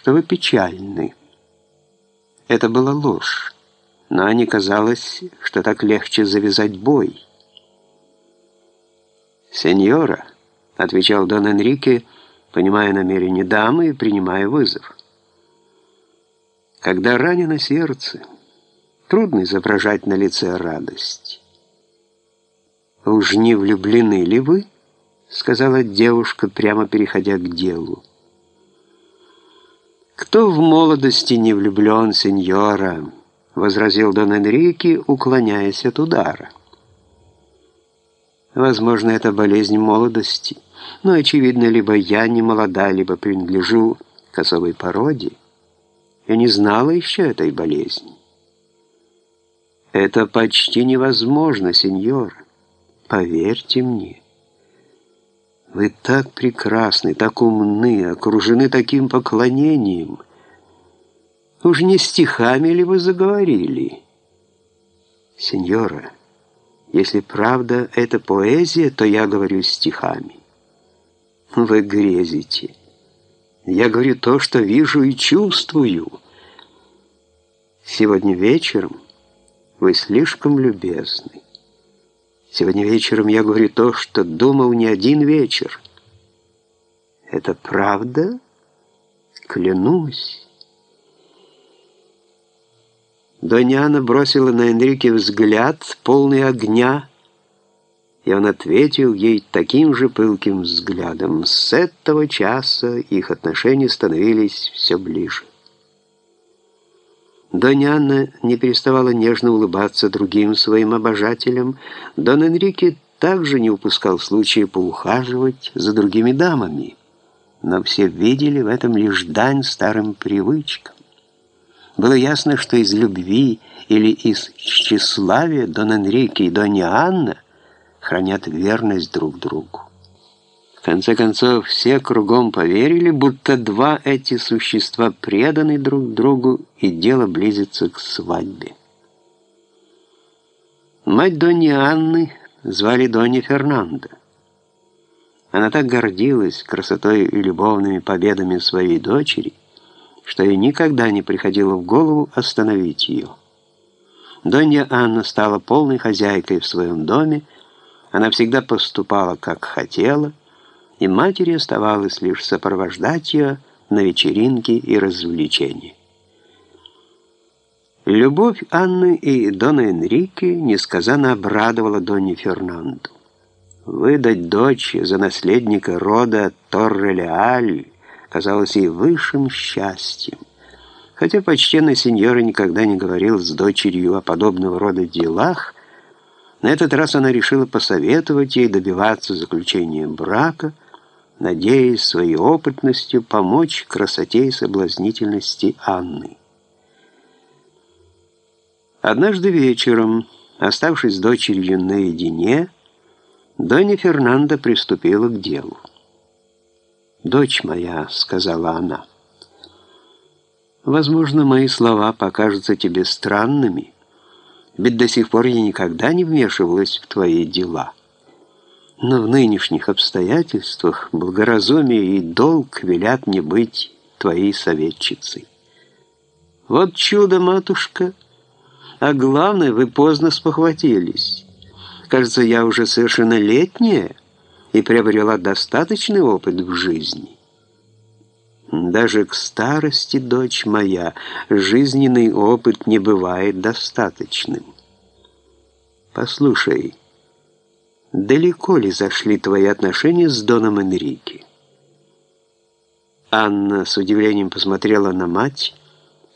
что вы печальны. Это была ложь, но не казалось, что так легче завязать бой. «Сеньора», — отвечал Дон Энрике, понимая намерение дамы и принимая вызов. «Когда ранено сердце, трудно изображать на лице радость». «Уж не влюблены ли вы?» — сказала девушка, прямо переходя к делу. «Кто в молодости не влюблен, сеньора?» — возразил Дон Энрике, уклоняясь от удара. «Возможно, это болезнь молодости, но, очевидно, либо я не молода, либо принадлежу к особой породе. Я не знала еще этой болезни». «Это почти невозможно, сеньор. Поверьте мне». Вы так прекрасны, так умны, окружены таким поклонением. Уж не стихами ли вы заговорили? Сеньора, если правда это поэзия, то я говорю стихами. Вы грезите. Я говорю то, что вижу и чувствую. Сегодня вечером вы слишком любезны. Сегодня вечером я говорю то, что думал не один вечер. Это правда? Клянусь. Доняна бросила на Энрике взгляд, полный огня, и он ответил ей таким же пылким взглядом. С этого часа их отношения становились все ближе. Донья Анна не переставала нежно улыбаться другим своим обожателям. Дон Энрике также не упускал случая поухаживать за другими дамами. Но все видели в этом лишь дань старым привычкам. Было ясно, что из любви или из тщеславия Дон Энрике и Донья Анна хранят верность друг другу. Конце концов, все кругом поверили, будто два эти существа преданы друг другу, и дело близится к свадьбе. Мать Донни Анны звали Донни Фернандо. Она так гордилась красотой и любовными победами своей дочери, что ей никогда не приходило в голову остановить ее. Донья Анна стала полной хозяйкой в своем доме, она всегда поступала, как хотела, и матери оставалось лишь сопровождать ее на вечеринки и развлечения. Любовь Анны и Дона Энрике несказанно обрадовала Донни Фернанду. Выдать дочь за наследника рода Торре-Леаль казалось ей высшим счастьем. Хотя почтенный сеньора никогда не говорил с дочерью о подобного рода делах, на этот раз она решила посоветовать ей добиваться заключения брака – надеясь своей опытностью помочь красоте и соблазнительности Анны. Однажды вечером, оставшись с дочерью наедине, Донья Фернанда приступила к делу. «Дочь моя», — сказала она, — «возможно, мои слова покажутся тебе странными, ведь до сих пор я никогда не вмешивалась в твои дела». Но в нынешних обстоятельствах благоразумие и долг велят мне быть твоей советчицей. Вот чудо, матушка! А главное, вы поздно спохватились. Кажется, я уже совершеннолетняя и приобрела достаточный опыт в жизни. Даже к старости, дочь моя, жизненный опыт не бывает достаточным. Послушай, далеко ли зашли твои отношения с Доном Энрике?» Анна с удивлением посмотрела на мать,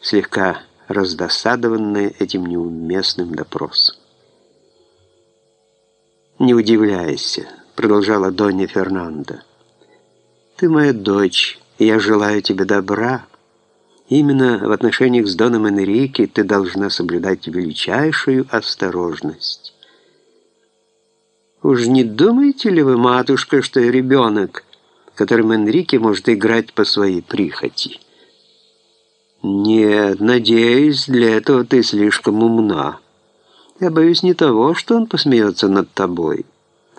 слегка раздосадованная этим неуместным допросом. «Не удивляйся», — продолжала Донья Фернандо. «Ты моя дочь, и я желаю тебе добра. Именно в отношениях с Доном Энрике ты должна соблюдать величайшую осторожность». Уж не думаете ли вы, матушка, что я ребенок, которым Энрике может играть по своей прихоти? Нет, надеюсь, для этого ты слишком умна. Я боюсь не того, что он посмеется над тобой,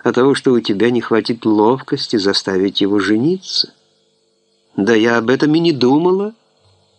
а того, что у тебя не хватит ловкости заставить его жениться. Да я об этом и не думала.